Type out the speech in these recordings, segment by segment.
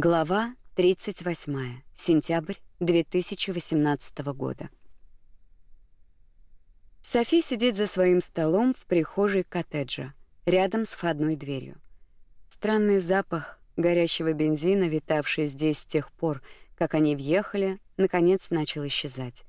Глава 38. Сентябрь 2018 года. Софи сидит за своим столом в прихожей коттеджа, рядом с входной дверью. Странный запах горящего бензина, витавший здесь с тех пор, как они въехали, наконец начал исчезать.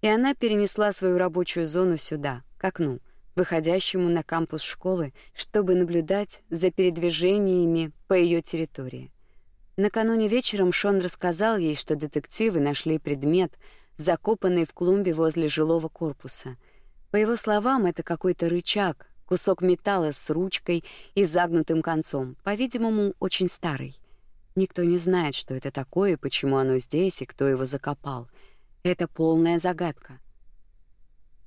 И она перенесла свою рабочую зону сюда, к окну, выходящему на кампус школы, чтобы наблюдать за передвижениями по ее территории. Накануне вечером Шон рассказал ей, что детективы нашли предмет, закопанный в клумбе возле жилого корпуса. По его словам, это какой-то рычаг, кусок металла с ручкой и загнутым концом, по-видимому, очень старый. Никто не знает, что это такое, почему оно здесь и кто его закопал. Это полная загадка.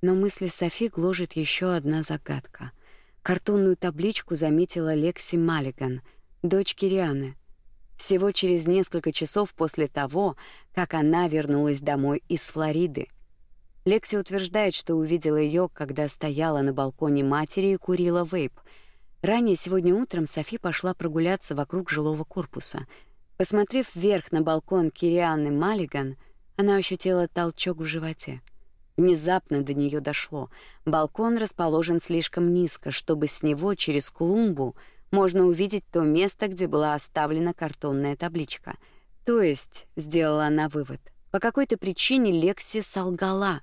Но мысли Софи гложет еще одна загадка. Картонную табличку заметила Лекси Маллиган, дочь Кирианы — всего через несколько часов после того, как она вернулась домой из Флориды. Лекси утверждает, что увидела ее, когда стояла на балконе матери и курила вейп. Ранее сегодня утром Софи пошла прогуляться вокруг жилого корпуса. Посмотрев вверх на балкон Кирианы Маллиган, она ощутила толчок в животе. Внезапно до нее дошло. Балкон расположен слишком низко, чтобы с него через клумбу — можно увидеть то место, где была оставлена картонная табличка. То есть, сделала она вывод, по какой-то причине Лекси солгала.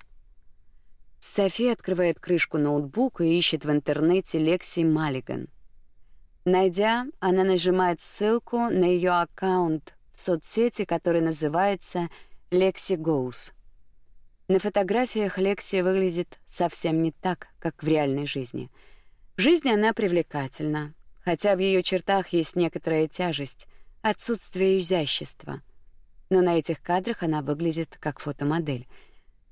Софи открывает крышку ноутбука и ищет в интернете Лекси Маллиган. Найдя, она нажимает ссылку на ее аккаунт в соцсети, который называется Лекси Goes. На фотографиях Лекси выглядит совсем не так, как в реальной жизни. В жизни она привлекательна, хотя в ее чертах есть некоторая тяжесть, отсутствие изящества. Но на этих кадрах она выглядит как фотомодель.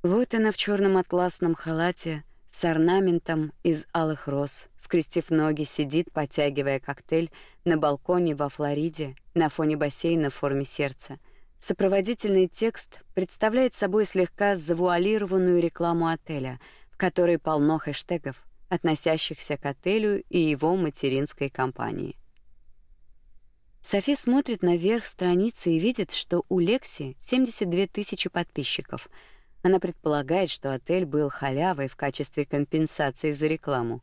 Вот она в черном атласном халате с орнаментом из алых роз, скрестив ноги, сидит, потягивая коктейль на балконе во Флориде на фоне бассейна в форме сердца. Сопроводительный текст представляет собой слегка завуалированную рекламу отеля, в которой полно хэштегов — относящихся к отелю и его материнской компании. Софи смотрит наверх страницы и видит, что у Лекси 72 тысячи подписчиков. Она предполагает, что отель был халявой в качестве компенсации за рекламу.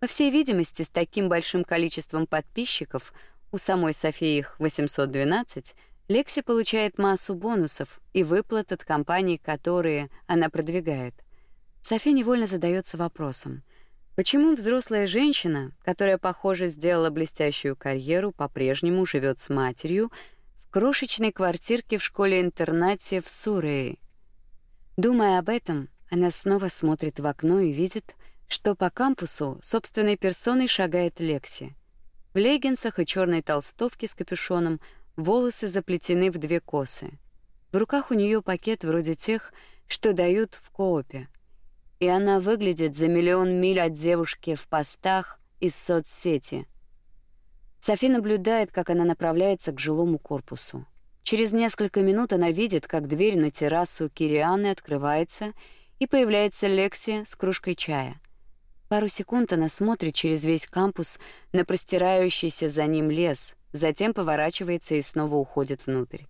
По всей видимости, с таким большим количеством подписчиков, у самой Софии их 812, Лекси получает массу бонусов и выплат от компаний, которые она продвигает. Софи невольно задается вопросом: Почему взрослая женщина, которая, похоже, сделала блестящую карьеру, по-прежнему живет с матерью в крошечной квартирке в школе-интернате в Сурее? Думая об этом, она снова смотрит в окно и видит, что по кампусу собственной персоной шагает Лекси. В леггинсах и черной толстовке с капюшоном, волосы заплетены в две косы. В руках у нее пакет вроде тех, что дают в коопе и она выглядит за миллион миль от девушки в постах из соцсети. Софи наблюдает, как она направляется к жилому корпусу. Через несколько минут она видит, как дверь на террасу Кирианы открывается, и появляется Лекси с кружкой чая. Пару секунд она смотрит через весь кампус на простирающийся за ним лес, затем поворачивается и снова уходит внутрь.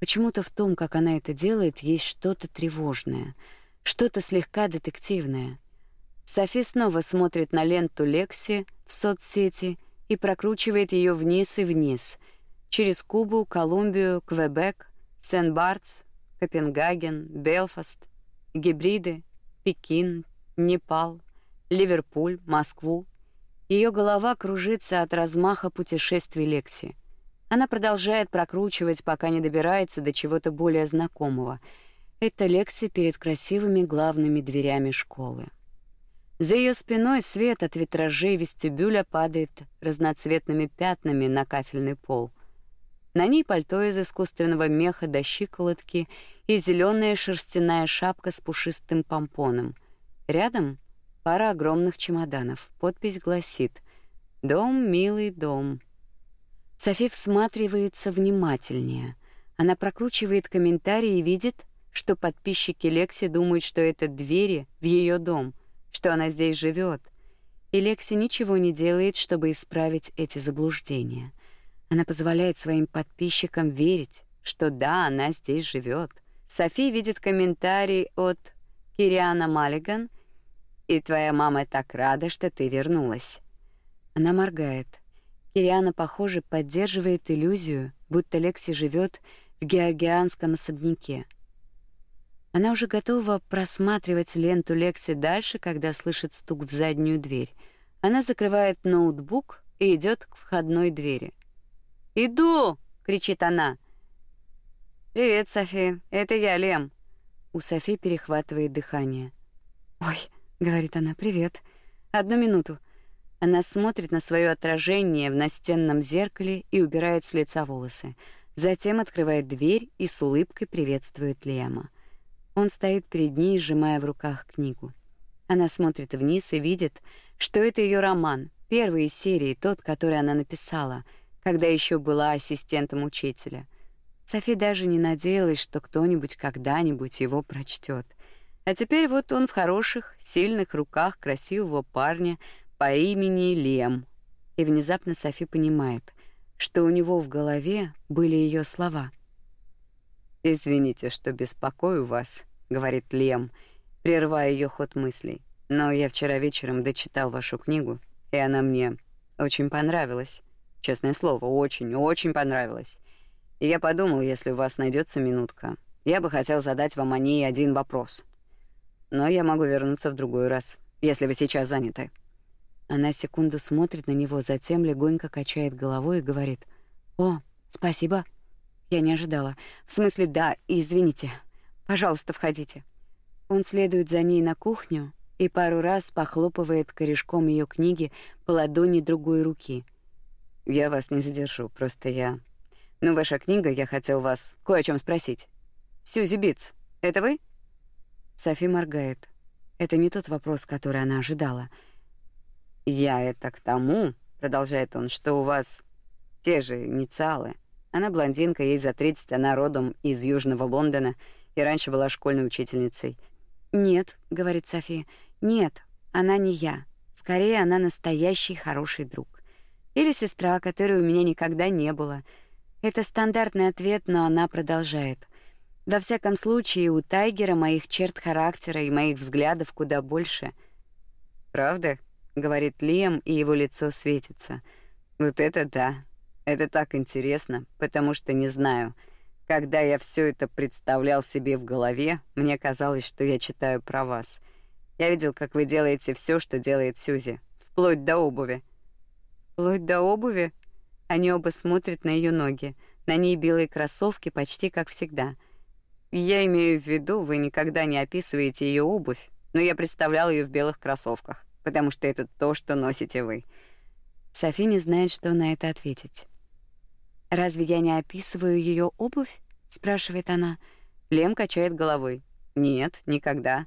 Почему-то в том, как она это делает, есть что-то тревожное — что-то слегка детективное. Софи снова смотрит на ленту Лекси в соцсети и прокручивает ее вниз и вниз, через Кубу, Колумбию, Квебек, Сен-Бартс, Копенгаген, Белфаст, Гибриды, Пекин, Непал, Ливерпуль, Москву. Ее голова кружится от размаха путешествий Лекси. Она продолжает прокручивать, пока не добирается до чего-то более знакомого — это лекция перед красивыми главными дверями школы. За ее спиной свет от витражей вестибюля падает разноцветными пятнами на кафельный пол. На ней пальто из искусственного меха до щиколотки и зеленая шерстяная шапка с пушистым помпоном. Рядом пара огромных чемоданов. Подпись гласит «Дом, милый дом». Софи всматривается внимательнее. Она прокручивает комментарии и видит, что подписчики Лекси думают, что это двери в ее дом, что она здесь живет. И Лекси ничего не делает, чтобы исправить эти заблуждения. Она позволяет своим подписчикам верить, что да, она здесь живет. Софи видит комментарий от Кириана Маллиган, и твоя мама так рада, что ты вернулась. Она моргает. Кириана, похоже, поддерживает иллюзию, будто Лекси живет в георгианском особняке. Она уже готова просматривать ленту Лекси дальше, когда слышит стук в заднюю дверь. Она закрывает ноутбук и идет к входной двери. «Иду!» — кричит она. «Привет, Софи. Это я, Лем». У Софи перехватывает дыхание. «Ой», — говорит она, — «привет. Одну минуту». Она смотрит на свое отражение в настенном зеркале и убирает с лица волосы. Затем открывает дверь и с улыбкой приветствует Лема. Он стоит перед ней, сжимая в руках книгу. Она смотрит вниз и видит, что это ее роман, первый из серии, тот, который она написала, когда еще была ассистентом учителя. Софи даже не надеялась, что кто-нибудь когда-нибудь его прочтет. А теперь вот он в хороших, сильных руках красивого парня по имени Лем. И внезапно Софи понимает, что у него в голове были ее слова. «Извините, что беспокою вас», — говорит Лем, прерывая ее ход мыслей. «Но я вчера вечером дочитал вашу книгу, и она мне очень понравилась. Честное слово, очень, очень понравилась. И я подумал, если у вас найдется минутка, я бы хотел задать вам о ней один вопрос. Но я могу вернуться в другой раз, если вы сейчас заняты». Она секунду смотрит на него, затем легонько качает головой и говорит: "О, спасибо. Я не ожидала. В смысле, да, извините. Пожалуйста, входите". Он следует за ней на кухню и пару раз похлопывает корешком ее книги по ладони другой руки. Я вас не задержу, просто я. Ну, ваша книга, я хотел вас кое о чем спросить. Сьюзи Битс, это вы? Софи моргает. Это не тот вопрос, который она ожидала. «Я это к тому», — продолжает он, «что у вас те же инициалы. Она блондинка, ей за 30, она родом из Южного Лондона и раньше была школьной учительницей». «Нет», — говорит София, — «нет, она не я. Скорее, она настоящий хороший друг. Или сестра, которой у меня никогда не было». Это стандартный ответ, но она продолжает. Во всяком случае, у Тайгера моих черт характера и моих взглядов куда больше. Правда? говорит Лиам, и его лицо светится. Вот это да. Это так интересно, потому что не знаю. Когда я все это представлял себе в голове, мне казалось, что я читаю про вас. Я видел, как вы делаете все, что делает Сьюзи, вплоть до обуви. Вплоть до обуви? Они оба смотрят на ее ноги. На ней белые кроссовки, почти как всегда. Я имею в виду, вы никогда не описываете ее обувь, но я представлял ее в белых кроссовках потому что это то, что носите вы. Софи не знает, что на это ответить. Разве я не описываю ее обувь? спрашивает она. Лем качает головой. Нет, никогда.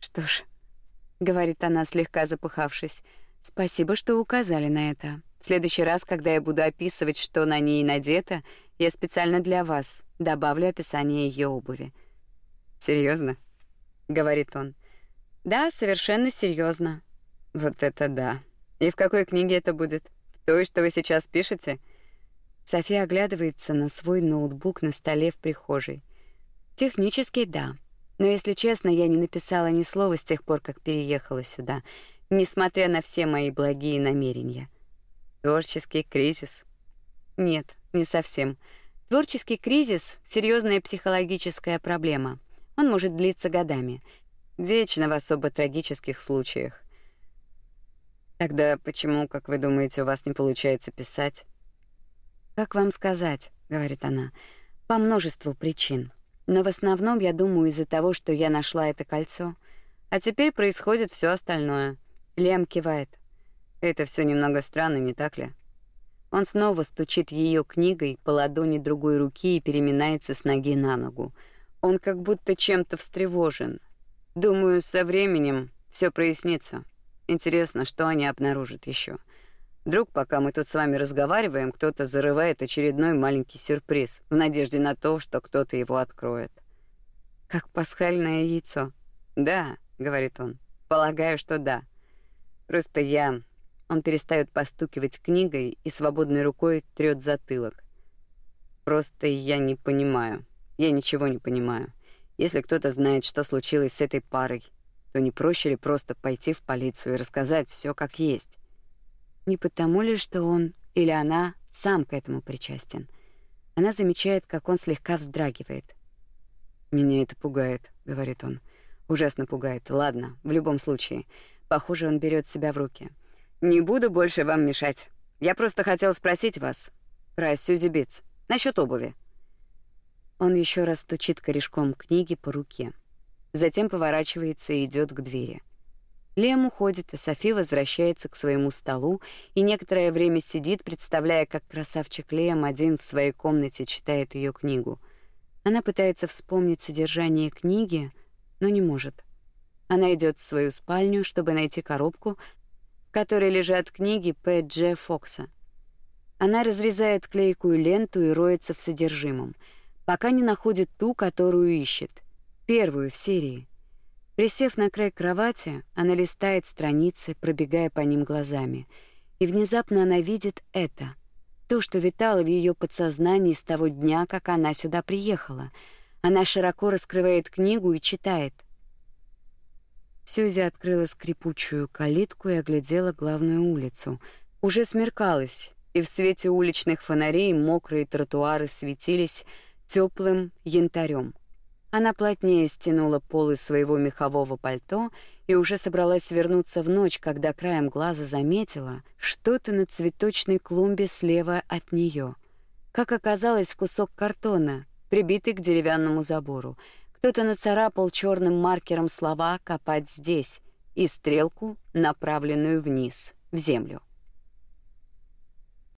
Что ж, говорит она, слегка запыхавшись. Спасибо, что указали на это. В следующий раз, когда я буду описывать, что на ней надето, я специально для вас добавлю описание ее обуви. Серьезно? говорит он. Да, совершенно серьезно. Вот это да. И в какой книге это будет? В той, что вы сейчас пишете? София оглядывается на свой ноутбук на столе в прихожей. Технически да. Но если честно, я не написала ни слова с тех пор, как переехала сюда, несмотря на все мои благие намерения. Творческий кризис? Нет, не совсем. Творческий кризис серьезная психологическая проблема. Он может длиться годами, вечно в особо трагических случаях. Тогда почему, как вы думаете, у вас не получается писать? Как вам сказать, говорит она. По множеству причин. Но в основном, я думаю, из-за того, что я нашла это кольцо. А теперь происходит все остальное. Лем кивает. Это все немного странно, не так ли? Он снова стучит ее книгой по ладони другой руки и переминается с ноги на ногу. Он как будто чем-то встревожен. Думаю, со временем все прояснится. Интересно, что они обнаружат еще. Вдруг, пока мы тут с вами разговариваем, кто-то зарывает очередной маленький сюрприз в надежде на то, что кто-то его откроет. Как пасхальное яйцо. Да, говорит он. Полагаю, что да. Просто я он перестает постукивать книгой и свободной рукой трёт затылок. Просто я не понимаю. Я ничего не понимаю. Если кто-то знает, что случилось с этой парой, то не проще ли просто пойти в полицию и рассказать все как есть? Не потому ли, что он или она сам к этому причастен? Она замечает, как он слегка вздрагивает. «Меня это пугает», — говорит он. «Ужасно пугает. Ладно, в любом случае. Похоже, он берет себя в руки. Не буду больше вам мешать. Я просто хотел спросить вас про Сьюзи Битс насчет обуви». Он еще раз стучит корешком книги по руке. Затем поворачивается и идет к двери. Лем уходит, а Софи возвращается к своему столу и некоторое время сидит, представляя, как красавчик Лем один в своей комнате читает ее книгу. Она пытается вспомнить содержание книги, но не может. Она идет в свою спальню, чтобы найти коробку, в которой лежат книги П. Дж. Фокса. Она разрезает клейкую ленту и роется в содержимом — пока не находит ту, которую ищет. Первую в серии. Присев на край кровати, она листает страницы, пробегая по ним глазами. И внезапно она видит это. То, что витало в ее подсознании с того дня, как она сюда приехала. Она широко раскрывает книгу и читает. Сьюзи открыла скрипучую калитку и оглядела главную улицу. Уже смеркалось, и в свете уличных фонарей мокрые тротуары светились, теплым янтарем. Она плотнее стянула полы своего мехового пальто и уже собралась вернуться в ночь, когда краем глаза заметила что-то на цветочной клумбе слева от нее. Как оказалось, кусок картона, прибитый к деревянному забору. Кто-то нацарапал черным маркером слова «копать здесь» и стрелку, направленную вниз, в землю.